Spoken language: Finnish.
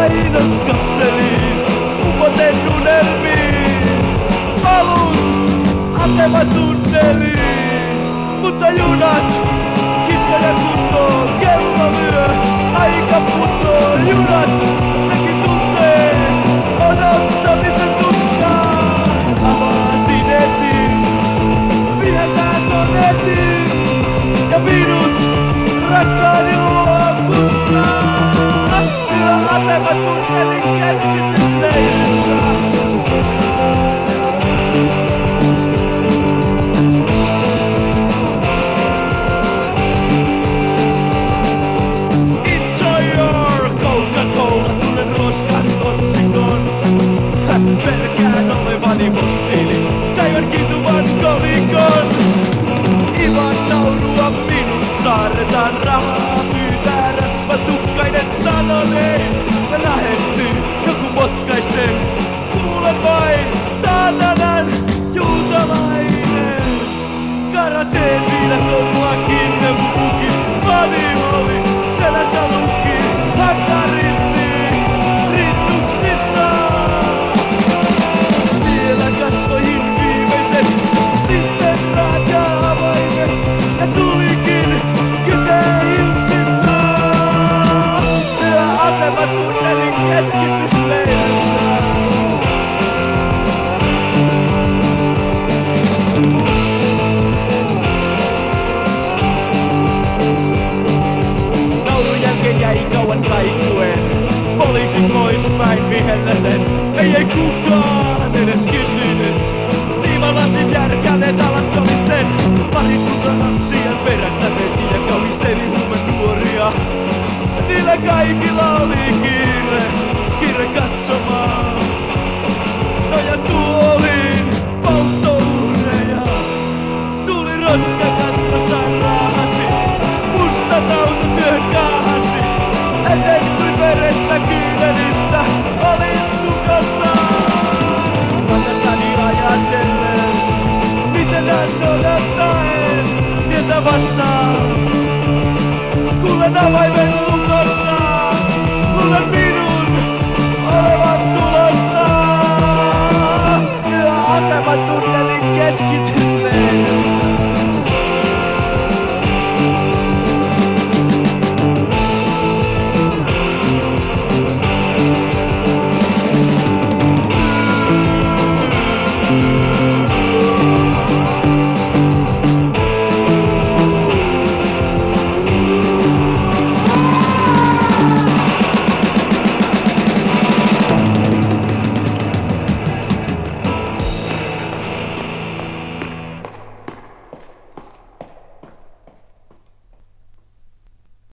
Ainas kapseli, upoteltu nervi, palun asematunneli. Mutta junat, kiskoja kuntoon, kello myö, saarretaan rahaa pyytää rasvatukkainen sanoneen. Ja lähestyy joku potkaisten, kuule vain saatanan juutalainen. Karateen viidakolla kinne Ei ei kukaan edes kysynyt. Tiimalasi särkäneet alas kolisten. Pariskunta lapsien perässä veti ja kalisteli nuoria. Niillä kaikilla oli kiire, kiire katsomaan. Noja tuoliin, polttouhreja. Tuli roska odottaen, mieltä vastaan. Kuulen avaimen lukossa,